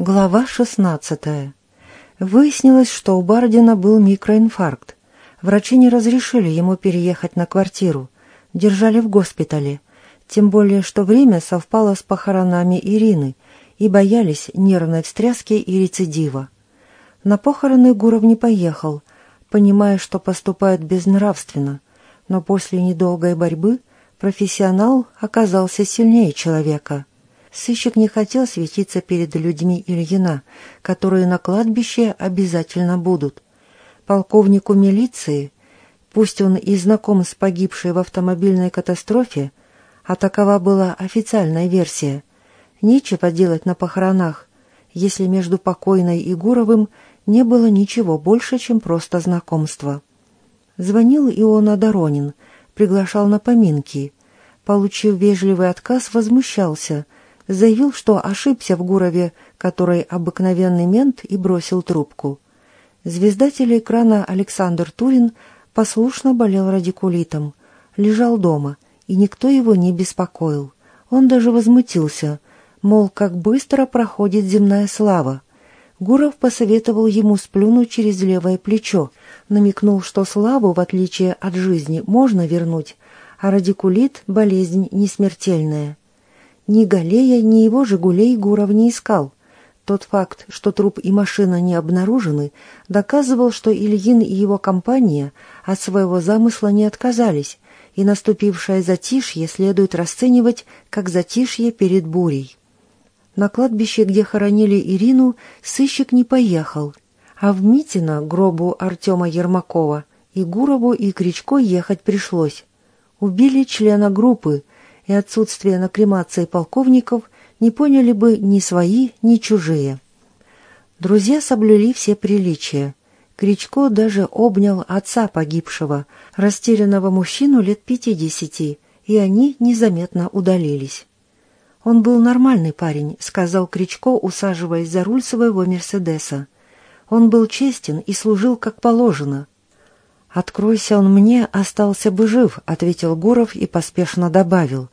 Глава 16. Выяснилось, что у Бардина был микроинфаркт. Врачи не разрешили ему переехать на квартиру, держали в госпитале, тем более, что время совпало с похоронами Ирины и боялись нервной встряски и рецидива. На похороны Гуров не поехал, понимая, что поступает безнравственно, но после недолгой борьбы профессионал оказался сильнее человека – Сыщик не хотел светиться перед людьми Ильина, которые на кладбище обязательно будут. Полковнику милиции, пусть он и знаком с погибшей в автомобильной катастрофе, а такова была официальная версия, нечего делать на похоронах, если между покойной и Гуровым не было ничего больше, чем просто знакомство. Звонил Иона Доронин, приглашал на поминки. Получив вежливый отказ, возмущался – заявил, что ошибся в Гурове, который обыкновенный мент и бросил трубку. Звезда телеэкрана Александр Турин послушно болел радикулитом, лежал дома, и никто его не беспокоил. Он даже возмутился, мол, как быстро проходит земная слава. Гуров посоветовал ему сплюнуть через левое плечо, намекнул, что славу, в отличие от жизни, можно вернуть, а радикулит – болезнь несмертельная. Ни Галея, ни его «Жигулей» Гуров не искал. Тот факт, что труп и машина не обнаружены, доказывал, что Ильин и его компания от своего замысла не отказались, и наступившее затишье следует расценивать как затишье перед бурей. На кладбище, где хоронили Ирину, сыщик не поехал, а в Митино, гробу Артема Ермакова, и Гурову, и Кричко ехать пришлось. Убили члена группы, и отсутствие на кремации полковников не поняли бы ни свои, ни чужие. Друзья соблюли все приличия. Кричко даже обнял отца погибшего, растерянного мужчину лет пятидесяти, и они незаметно удалились. «Он был нормальный парень», — сказал Кричко, усаживаясь за руль своего «Мерседеса». «Он был честен и служил как положено». «Откройся он мне, остался бы жив», — ответил Гуров и поспешно добавил.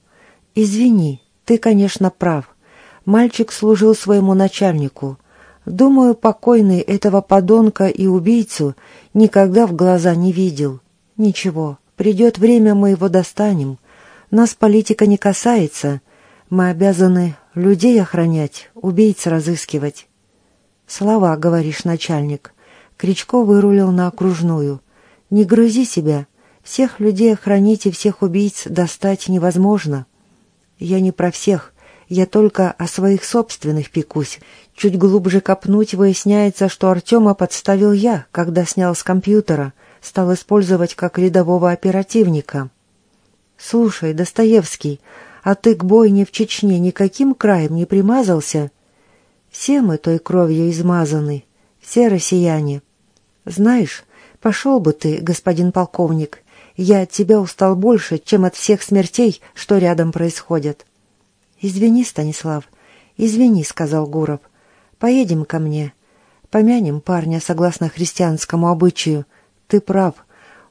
«Извини, ты, конечно, прав. Мальчик служил своему начальнику. Думаю, покойный этого подонка и убийцу никогда в глаза не видел. Ничего, придет время, мы его достанем. Нас политика не касается. Мы обязаны людей охранять, убийц разыскивать». «Слова, — говоришь, начальник». Кричко вырулил на окружную. «Не грызи себя. Всех людей охранить и всех убийц достать невозможно». Я не про всех, я только о своих собственных пекусь. Чуть глубже копнуть выясняется, что Артема подставил я, когда снял с компьютера, стал использовать как рядового оперативника. «Слушай, Достоевский, а ты к бойне в Чечне никаким краем не примазался?» «Все мы той кровью измазаны, все россияне. Знаешь, пошел бы ты, господин полковник, я от тебя устал больше, чем от всех смертей, что рядом происходят. Извини, Станислав, извини, сказал Гуров. Поедем ко мне. Помянем парня согласно христианскому обычаю. Ты прав.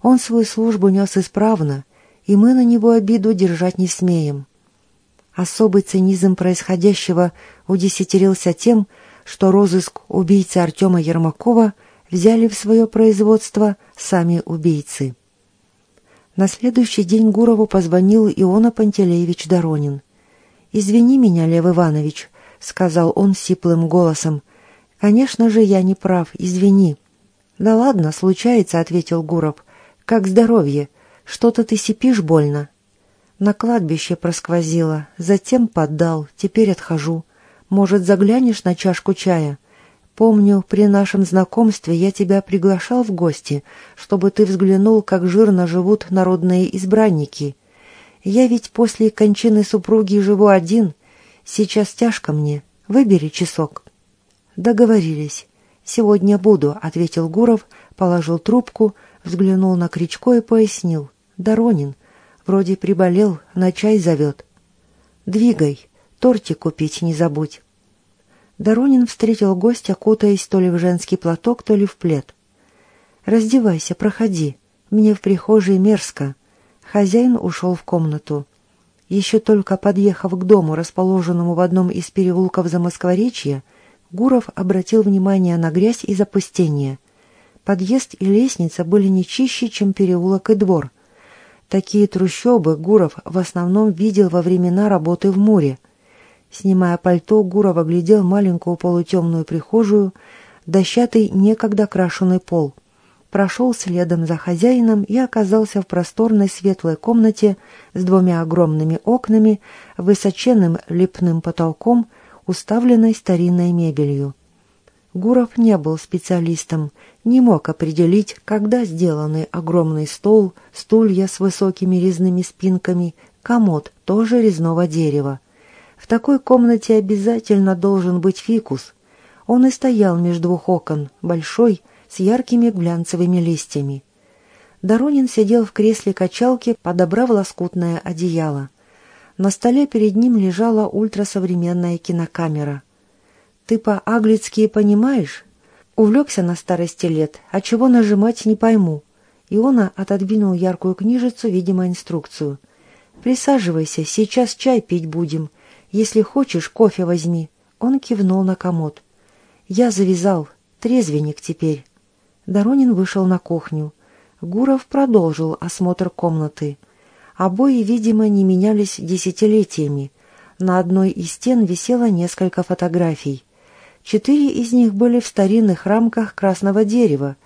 Он свою службу нес исправно, и мы на него обиду держать не смеем. Особый цинизм происходящего удесятерился тем, что розыск убийцы Артема Ермакова взяли в свое производство сами убийцы. На следующий день Гурову позвонил Иона Пантелеевич Доронин. «Извини меня, Лев Иванович», — сказал он сиплым голосом. «Конечно же, я не прав, извини». «Да ладно, случается», — ответил Гуров. «Как здоровье? Что-то ты сипишь больно». На кладбище просквозило, затем поддал, теперь отхожу. Может, заглянешь на чашку чая?» Помню, при нашем знакомстве я тебя приглашал в гости, чтобы ты взглянул, как жирно живут народные избранники. Я ведь после кончины супруги живу один. Сейчас тяжко мне. Выбери часок». «Договорились. Сегодня буду», — ответил Гуров, положил трубку, взглянул на Кричко и пояснил. «Доронин. Вроде приболел, на чай зовет». «Двигай. Тортик купить не забудь». Доронин встретил гостя, кутаясь то ли в женский платок, то ли в плед. «Раздевайся, проходи. Мне в прихожей мерзко». Хозяин ушел в комнату. Еще только подъехав к дому, расположенному в одном из переулков Замоскворечья, Гуров обратил внимание на грязь и запустение. Подъезд и лестница были не чище, чем переулок и двор. Такие трущобы Гуров в основном видел во времена работы в море. Снимая пальто, Гуров оглядел маленькую полутемную прихожую, дощатый некогда крашеный пол. Прошел следом за хозяином и оказался в просторной светлой комнате с двумя огромными окнами, высоченным лепным потолком, уставленной старинной мебелью. Гуров не был специалистом, не мог определить, когда сделаны огромный стол, стулья с высокими резными спинками, комод тоже резного дерева. В такой комнате обязательно должен быть фикус. Он и стоял между двух окон, большой, с яркими глянцевыми листьями. Доронин сидел в кресле качалки, подобрав лоскутное одеяло. На столе перед ним лежала ультрасовременная кинокамера. «Ты по-аглицки понимаешь?» Увлекся на старости лет, а чего нажимать не пойму. Иона отодвинул яркую книжицу, видимо, инструкцию. «Присаживайся, сейчас чай пить будем. Если хочешь, кофе возьми». Он кивнул на комод. «Я завязал. Трезвенник теперь». Доронин вышел на кухню. Гуров продолжил осмотр комнаты. Обои, видимо, не менялись десятилетиями. На одной из стен висело несколько фотографий. Четыре из них были в старинных рамках красного дерева,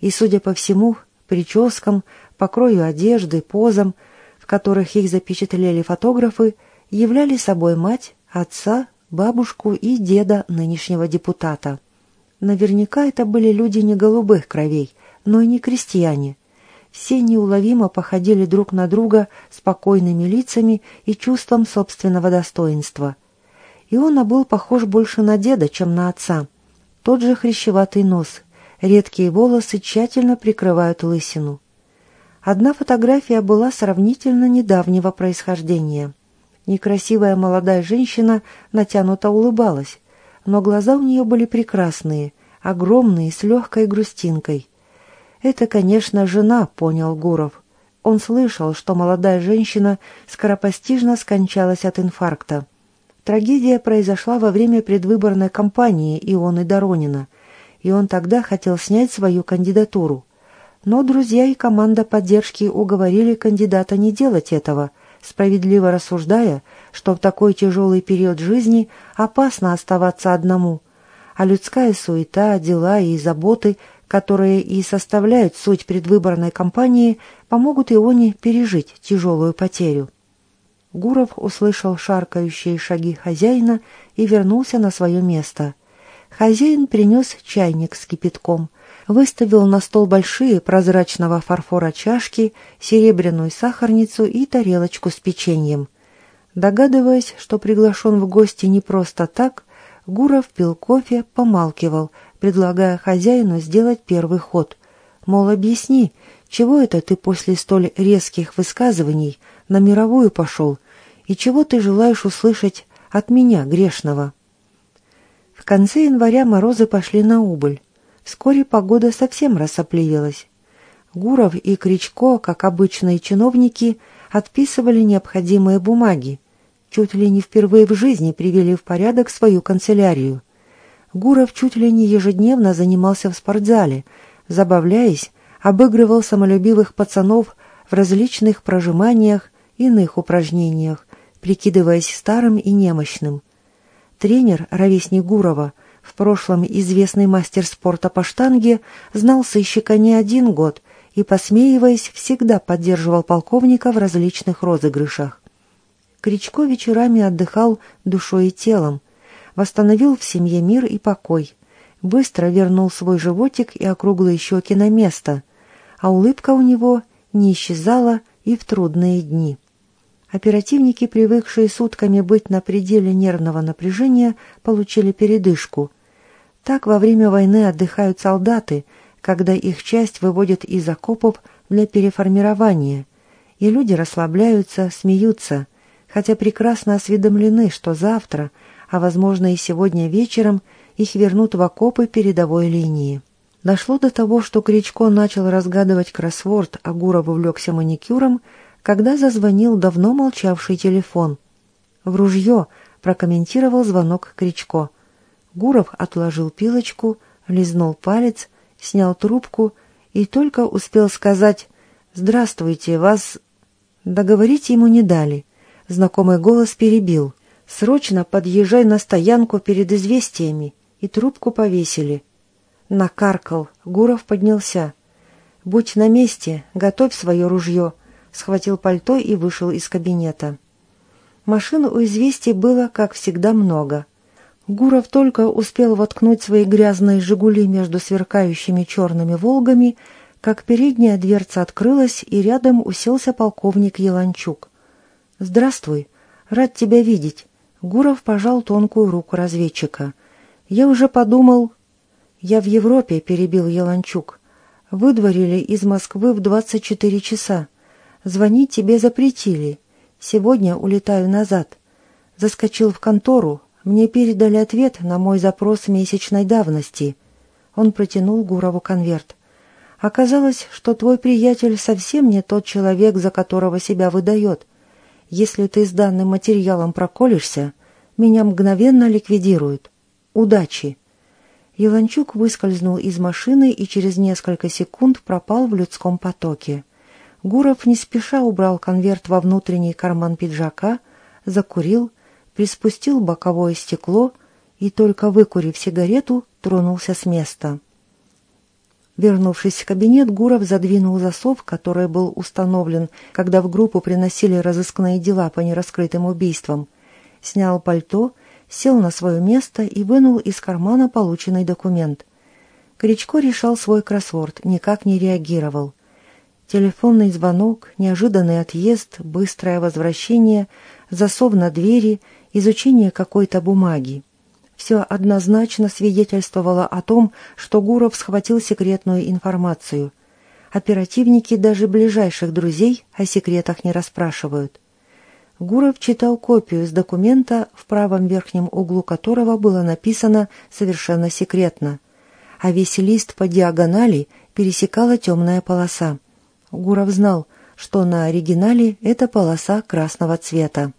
и, судя по всему, прическам, покрою одежды, позам, в которых их запечатлели фотографы, являли собой мать, отца, бабушку и деда нынешнего депутата. Наверняка это были люди не голубых кровей, но и не крестьяне – все неуловимо походили друг на друга спокойными лицами и чувством собственного достоинства. Иона был похож больше на деда, чем на отца. Тот же хрящеватый нос, редкие волосы тщательно прикрывают лысину. Одна фотография была сравнительно недавнего происхождения. Некрасивая молодая женщина натянуто улыбалась, но глаза у нее были прекрасные, огромные, с легкой грустинкой – это, конечно, жена, понял Гуров. Он слышал, что молодая женщина скоропостижно скончалась от инфаркта. Трагедия произошла во время предвыборной кампании Ионы Доронина, и он тогда хотел снять свою кандидатуру. Но друзья и команда поддержки уговорили кандидата не делать этого, справедливо рассуждая, что в такой тяжелый период жизни опасно оставаться одному, а людская суета, дела и заботы – которые и составляют суть предвыборной кампании, помогут Ионе пережить тяжелую потерю. Гуров услышал шаркающие шаги хозяина и вернулся на свое место. Хозяин принес чайник с кипятком, выставил на стол большие прозрачного фарфора чашки, серебряную сахарницу и тарелочку с печеньем. Догадываясь, что приглашен в гости не просто так, Гуров пил кофе, помалкивал – предлагая хозяину сделать первый ход. Мол, объясни, чего это ты после столь резких высказываний на мировую пошел, и чего ты желаешь услышать от меня, грешного? В конце января морозы пошли на убыль. Вскоре погода совсем рассопливилась. Гуров и Кричко, как обычные чиновники, отписывали необходимые бумаги. Чуть ли не впервые в жизни привели в порядок свою канцелярию. Гуров чуть ли не ежедневно занимался в спортзале, забавляясь, обыгрывал самолюбивых пацанов в различных прожиманиях, иных упражнениях, прикидываясь старым и немощным. Тренер, ровесник Гурова, в прошлом известный мастер спорта по штанге, знал сыщика не один год и, посмеиваясь, всегда поддерживал полковника в различных розыгрышах. Кричко вечерами отдыхал душой и телом, восстановил в семье мир и покой, быстро вернул свой животик и округлые щеки на место, а улыбка у него не исчезала и в трудные дни. Оперативники, привыкшие сутками быть на пределе нервного напряжения, получили передышку. Так во время войны отдыхают солдаты, когда их часть выводят из окопов для переформирования, и люди расслабляются, смеются, хотя прекрасно осведомлены, что завтра – а, возможно, и сегодня вечером их вернут в окопы передовой линии. Дошло до того, что Кричко начал разгадывать кроссворд, а Гуров увлекся маникюром, когда зазвонил давно молчавший телефон. «В ружье!» — прокомментировал звонок Кричко. Гуров отложил пилочку, лизнул палец, снял трубку и только успел сказать «Здравствуйте, вас...» Договорить ему не дали. Знакомый голос перебил. «Срочно подъезжай на стоянку перед известиями!» И трубку повесили. Накаркал. Гуров поднялся. «Будь на месте, готовь свое ружье», схватил пальто и вышел из кабинета. Машин у известий было, как всегда, много. Гуров только успел воткнуть свои грязные «Жигули» между сверкающими черными «Волгами», как передняя дверца открылась, и рядом уселся полковник Еланчук. «Здравствуй. Рад тебя видеть». Гуров пожал тонкую руку разведчика. «Я уже подумал...» «Я в Европе», — перебил Еланчук. Выдворили из Москвы в 24 часа. Звонить тебе запретили. Сегодня улетаю назад. Заскочил в контору. Мне передали ответ на мой запрос месячной давности. Он протянул Гурову конверт. Оказалось, что твой приятель совсем не тот человек, за которого себя выдает. Если ты с данным материалом проколешься, меня мгновенно ликвидируют. Удачи!» Еланчук выскользнул из машины и через несколько секунд пропал в людском потоке. Гуров не спеша убрал конверт во внутренний карман пиджака, закурил, приспустил боковое стекло и, только выкурив сигарету, тронулся с места. Вернувшись в кабинет, Гуров задвинул засов, который был установлен, когда в группу приносили разыскные дела по нераскрытым убийствам, снял пальто сел на свое место и вынул из кармана полученный документ. Кричко решал свой кроссворд, никак не реагировал. Телефонный звонок, неожиданный отъезд, быстрое возвращение, засов на двери, изучение какой-то бумаги. Все однозначно свидетельствовало о том, что Гуров схватил секретную информацию. Оперативники даже ближайших друзей о секретах не расспрашивают. Гуров читал копию из документа, в правом верхнем углу которого было написано совершенно секретно, а весь лист по диагонали пересекала темная полоса. Гуров знал, что на оригинале это полоса красного цвета.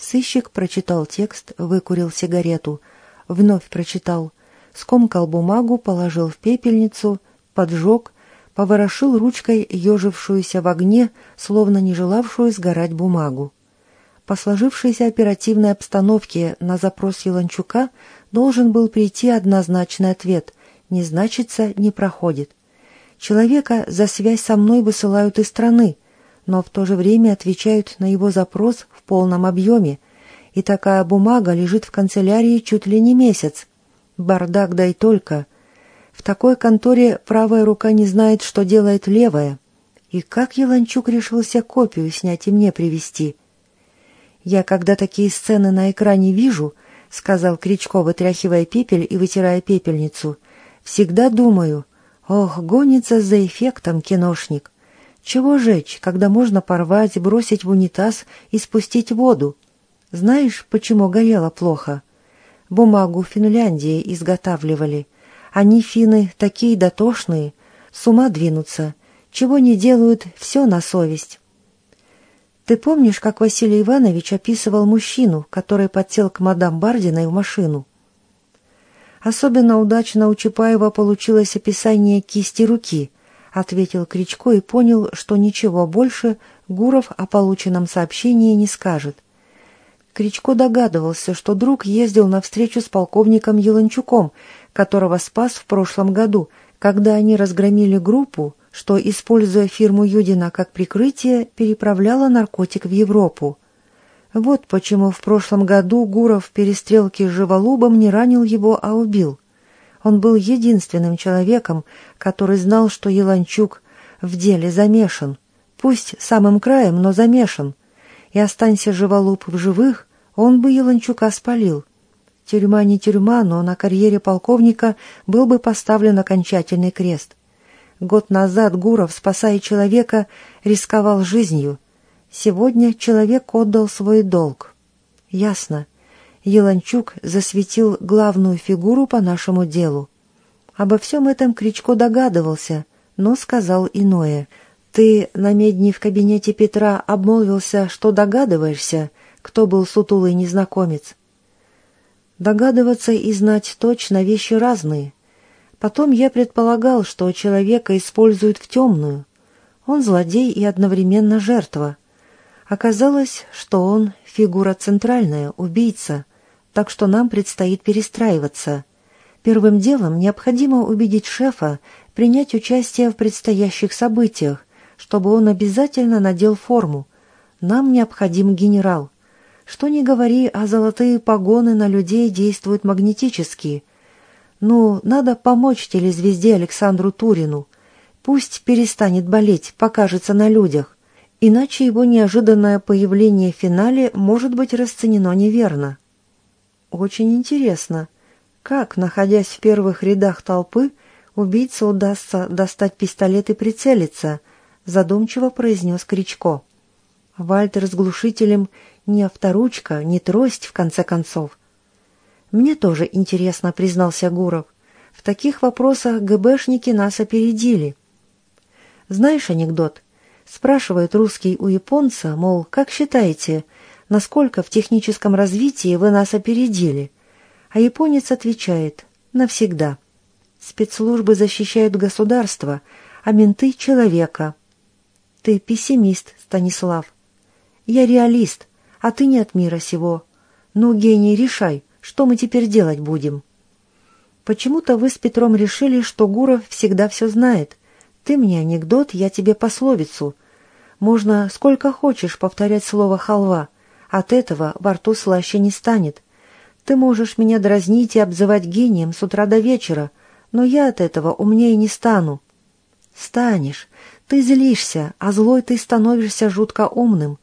Сыщик прочитал текст, выкурил сигарету, вновь прочитал, скомкал бумагу, положил в пепельницу, поджег, поворошил ручкой ежившуюся в огне, словно не желавшую сгорать бумагу. По сложившейся оперативной обстановке на запрос Еланчука должен был прийти однозначный ответ «не значится, не проходит». Человека за связь со мной высылают из страны, но в то же время отвечают на его запрос в полном объеме, и такая бумага лежит в канцелярии чуть ли не месяц. Бардак да и только. В такой конторе правая рука не знает, что делает левая. И как Еланчук решился копию снять и мне привести? «Я, когда такие сцены на экране вижу, — сказал Кричко, вытряхивая пепель и вытирая пепельницу, — всегда думаю, ох, гонится за эффектом киношник. Чего жечь, когда можно порвать, бросить в унитаз и спустить воду? Знаешь, почему горело плохо? Бумагу в Финляндии изготавливали. Они, финны, такие дотошные, с ума двинутся. Чего не делают, все на совесть. Ты помнишь, как Василий Иванович описывал мужчину, который подсел к мадам Бардиной в машину? Особенно удачно у Чапаева получилось описание кисти руки, ответил Кричко и понял, что ничего больше Гуров о полученном сообщении не скажет. Кричко догадывался, что друг ездил на встречу с полковником Еланчуком, которого спас в прошлом году, когда они разгромили группу, что, используя фирму Юдина как прикрытие, переправляла наркотик в Европу. Вот почему в прошлом году Гуров в перестрелке с Живолубом не ранил его, а убил. Он был единственным человеком, который знал, что Еланчук в деле замешан. Пусть самым краем, но замешан. И останься Живолуб в живых, он бы Еланчука спалил. Тюрьма не тюрьма, но на карьере полковника был бы поставлен окончательный крест. Год назад Гуров, спасая человека, рисковал жизнью. Сегодня человек отдал свой долг. Ясно. Еланчук засветил главную фигуру по нашему делу. Обо всем этом Кричко догадывался, но сказал иное. «Ты на медне в кабинете Петра обмолвился, что догадываешься, кто был сутулый незнакомец». Догадываться и знать точно вещи разные. Потом я предполагал, что человека используют в темную. Он злодей и одновременно жертва. Оказалось, что он фигура центральная, убийца, так что нам предстоит перестраиваться. Первым делом необходимо убедить шефа принять участие в предстоящих событиях, чтобы он обязательно надел форму. Нам необходим генерал. Что ни говори, а золотые погоны на людей действуют магнетически. Ну, надо помочь телезвезде Александру Турину. Пусть перестанет болеть, покажется на людях. Иначе его неожиданное появление в финале может быть расценено неверно. Очень интересно, как, находясь в первых рядах толпы, убийце удастся достать пистолет и прицелиться, задумчиво произнес Кричко. Вальтер с глушителем не авторучка, не трость, в конце концов. «Мне тоже интересно», — признался Гуров. «В таких вопросах ГБшники нас опередили». «Знаешь анекдот?» Спрашивает русский у японца, мол, как считаете, насколько в техническом развитии вы нас опередили? А японец отвечает «навсегда». Спецслужбы защищают государство, а менты — человека. Ты пессимист, Станислав. Я реалист, а ты не от мира сего. Ну, гений, решай, что мы теперь делать будем? Почему-то вы с Петром решили, что Гуров всегда все знает. Ты мне анекдот, я тебе пословицу. Можно сколько хочешь повторять слово «халва». От этого во рту слаще не станет. Ты можешь меня дразнить и обзывать гением с утра до вечера, но я от этого умнее не стану. Станешь. Ты злишься, а злой ты становишься жутко умным.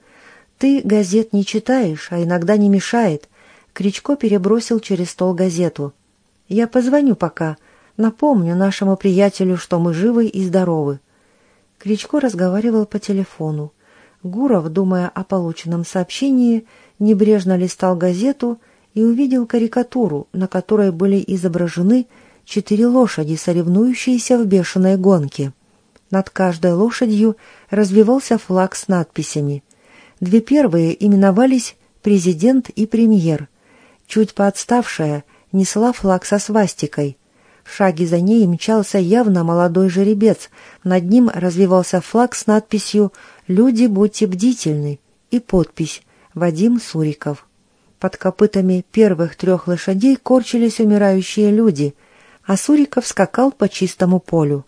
Ты газет не читаешь, а иногда не мешает. Кричко перебросил через стол газету. Я позвоню пока. Напомню нашему приятелю, что мы живы и здоровы. Кричко разговаривал по телефону. Гуров, думая о полученном сообщении, небрежно листал газету и увидел карикатуру, на которой были изображены четыре лошади, соревнующиеся в бешеной гонке. Над каждой лошадью развивался флаг с надписями. Две первые именовались «Президент» и «Премьер». Чуть поотставшая несла флаг со свастикой – в шаге за ней мчался явно молодой жеребец. Над ним развивался флаг с надписью «Люди, будьте бдительны» и подпись «Вадим Суриков». Под копытами первых трех лошадей корчились умирающие люди, а Суриков скакал по чистому полю.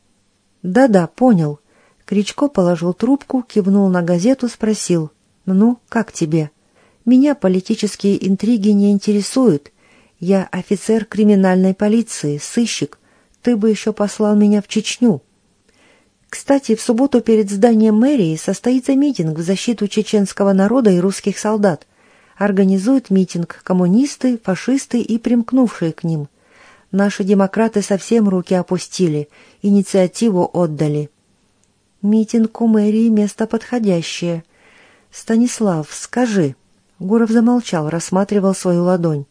«Да-да, понял». Кричко положил трубку, кивнул на газету, спросил. «Ну, как тебе?» «Меня политические интриги не интересуют. Я офицер криминальной полиции, сыщик. Ты бы еще послал меня в Чечню. Кстати, в субботу перед зданием мэрии состоится митинг в защиту чеченского народа и русских солдат. Организуют митинг коммунисты, фашисты и примкнувшие к ним. Наши демократы совсем руки опустили, инициативу отдали. Митинг у мэрии — место подходящее. Станислав, скажи. Гуров замолчал, рассматривал свою ладонь.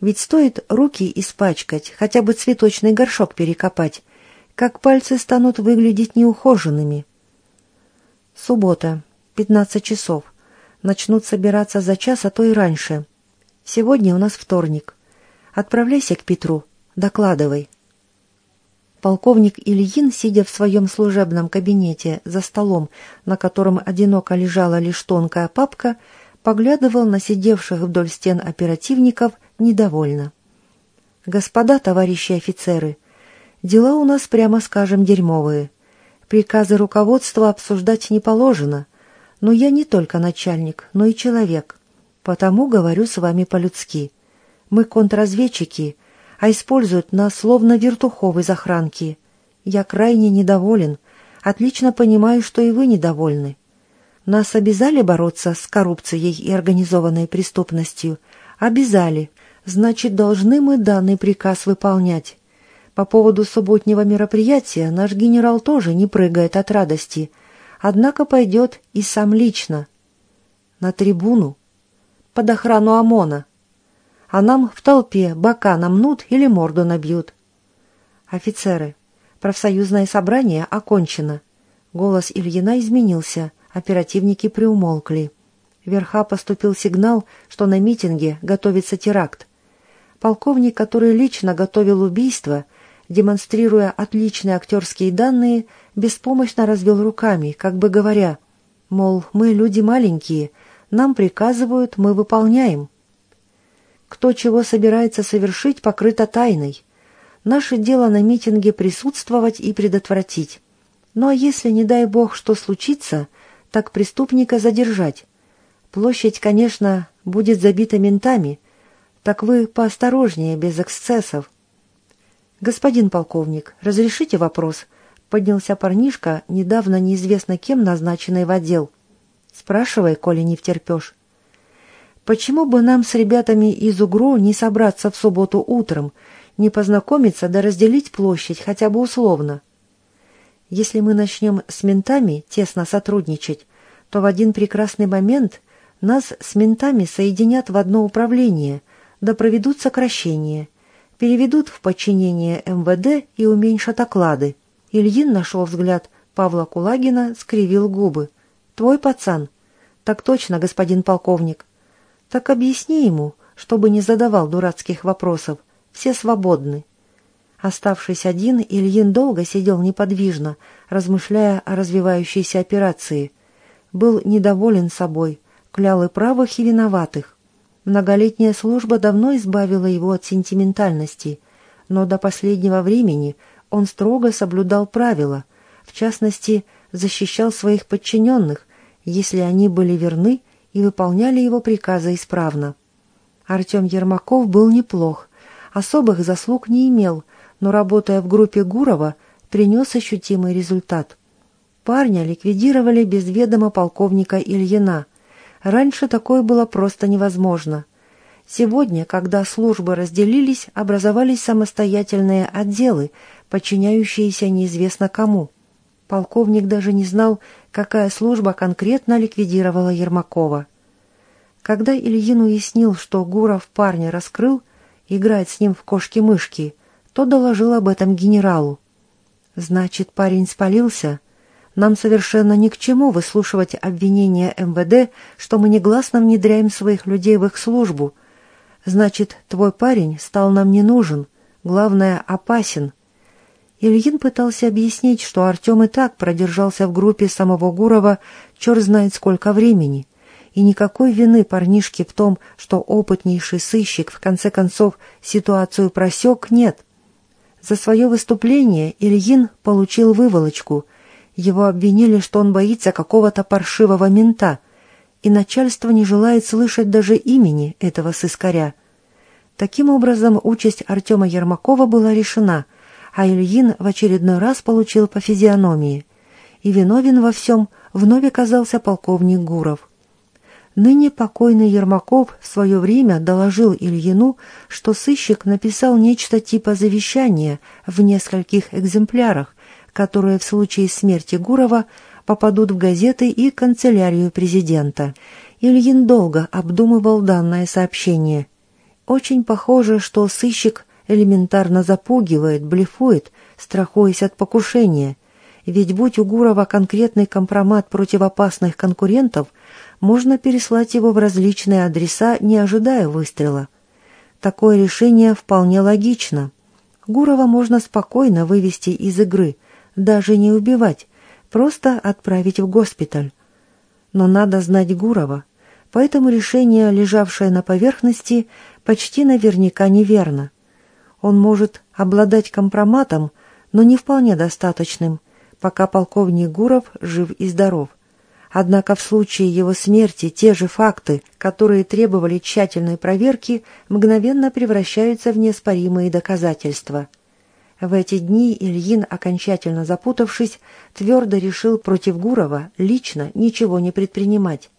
Ведь стоит руки испачкать, хотя бы цветочный горшок перекопать, как пальцы станут выглядеть неухоженными. Суббота, 15 часов. Начнут собираться за час, а то и раньше. Сегодня у нас вторник. Отправляйся к Петру, докладывай. Полковник Ильин, сидя в своем служебном кабинете за столом, на котором одиноко лежала лишь тонкая папка, поглядывал на сидевших вдоль стен оперативников недовольно. «Господа, товарищи офицеры, дела у нас, прямо скажем, дерьмовые. Приказы руководства обсуждать не положено, но я не только начальник, но и человек, потому говорю с вами по-людски. Мы контрразведчики, а используют нас словно вертуховы из охранки. Я крайне недоволен, отлично понимаю, что и вы недовольны. Нас обязали бороться с коррупцией и организованной преступностью? Обязали. Значит, должны мы данный приказ выполнять. По поводу субботнего мероприятия наш генерал тоже не прыгает от радости, однако пойдет и сам лично. На трибуну. Под охрану ОМОНа. А нам в толпе бока намнут или морду набьют. Офицеры, профсоюзное собрание окончено. Голос Ильина изменился, оперативники приумолкли. Верха поступил сигнал, что на митинге готовится теракт. Полковник, который лично готовил убийство, демонстрируя отличные актерские данные, беспомощно развел руками, как бы говоря, мол, мы люди маленькие, нам приказывают, мы выполняем. Кто чего собирается совершить, покрыто тайной. Наше дело на митинге присутствовать и предотвратить. Ну а если, не дай бог, что случится, так преступника задержать. Площадь, конечно, будет забита ментами, так вы поосторожнее, без эксцессов. Господин полковник, разрешите вопрос? Поднялся парнишка, недавно неизвестно кем назначенный в отдел. Спрашивай, коли не втерпешь. Почему бы нам с ребятами из УГРО не собраться в субботу утром, не познакомиться да разделить площадь хотя бы условно? Если мы начнем с ментами тесно сотрудничать, то в один прекрасный момент нас с ментами соединят в одно управление, да проведут сокращение, переведут в подчинение МВД и уменьшат оклады. Ильин нашел взгляд Павла Кулагина, скривил губы. «Твой пацан?» «Так точно, господин полковник». «Так объясни ему, чтобы не задавал дурацких вопросов. Все свободны». Оставшись один, Ильин долго сидел неподвижно, размышляя о развивающейся операции. Был недоволен собой, клял и правых, и виноватых. Многолетняя служба давно избавила его от сентиментальности, но до последнего времени он строго соблюдал правила, в частности, защищал своих подчиненных, если они были верны и выполняли его приказы исправно. Артем Ермаков был неплох, особых заслуг не имел, но, работая в группе Гурова, принес ощутимый результат. Парня ликвидировали без ведома полковника Ильина. Раньше такое было просто невозможно. Сегодня, когда службы разделились, образовались самостоятельные отделы, подчиняющиеся неизвестно кому. Полковник даже не знал, какая служба конкретно ликвидировала Ермакова. Когда Ильин уяснил, что Гуров парня раскрыл, играет с ним в кошки-мышки, то доложил об этом генералу. «Значит, парень спалился? Нам совершенно ни к чему выслушивать обвинения МВД, что мы негласно внедряем своих людей в их службу. Значит, твой парень стал нам не нужен, главное, опасен». Ильин пытался объяснить, что Артем и так продержался в группе самого Гурова черт знает сколько времени, и никакой вины парнишки в том, что опытнейший сыщик в конце концов ситуацию просек, нет. За свое выступление Ильин получил выволочку. Его обвинили, что он боится какого-то паршивого мента, и начальство не желает слышать даже имени этого сыскаря. Таким образом, участь Артема Ермакова была решена, а Ильин в очередной раз получил по физиономии. И виновен во всем вновь оказался полковник Гуров. Ныне покойный Ермаков в свое время доложил Ильину, что сыщик написал нечто типа завещания в нескольких экземплярах, которые в случае смерти Гурова попадут в газеты и канцелярию президента. Ильин долго обдумывал данное сообщение. Очень похоже, что сыщик элементарно запугивает, блефует, страхуясь от покушения. Ведь будь у Гурова конкретный компромат против опасных конкурентов – можно переслать его в различные адреса, не ожидая выстрела. Такое решение вполне логично. Гурова можно спокойно вывести из игры, даже не убивать, просто отправить в госпиталь. Но надо знать Гурова, поэтому решение, лежавшее на поверхности, почти наверняка неверно. Он может обладать компроматом, но не вполне достаточным, пока полковник Гуров жив и здоров. Однако в случае его смерти те же факты, которые требовали тщательной проверки, мгновенно превращаются в неоспоримые доказательства. В эти дни Ильин, окончательно запутавшись, твердо решил против Гурова лично ничего не предпринимать.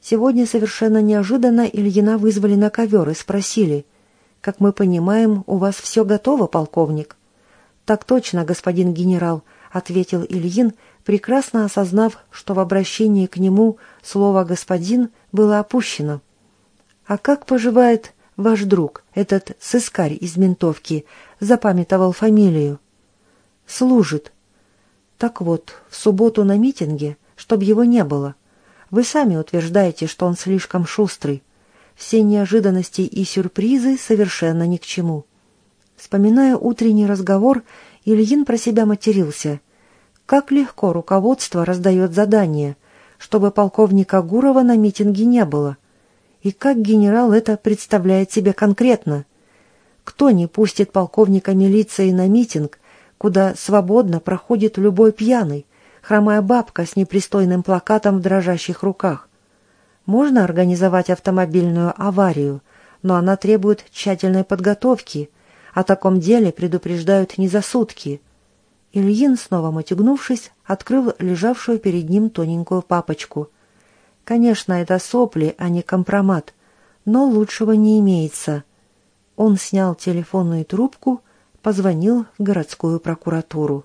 Сегодня совершенно неожиданно Ильина вызвали на ковер и спросили, «Как мы понимаем, у вас все готово, полковник?» «Так точно, господин генерал», — ответил Ильин, прекрасно осознав, что в обращении к нему слово «господин» было опущено. «А как поживает ваш друг, этот сыскарь из ментовки?» Запамятовал фамилию. «Служит». «Так вот, в субботу на митинге, чтоб его не было. Вы сами утверждаете, что он слишком шустрый. все неожиданности и сюрпризы совершенно ни к чему. Вспоминая утренний разговор, Ильин про себя матерился. Как легко руководство раздает задания, чтобы полковника Гурова на митинге не было. И как генерал это представляет себе конкретно? Кто не пустит полковника милиции на митинг, куда свободно проходит любой пьяный, хромая бабка с непристойным плакатом в дрожащих руках? Можно организовать автомобильную аварию, но она требует тщательной подготовки. О таком деле предупреждают не за сутки. Ильин, снова мотягнувшись, открыл лежавшую перед ним тоненькую папочку. Конечно, это сопли, а не компромат, но лучшего не имеется. Он снял телефонную трубку, позвонил в городскую прокуратуру.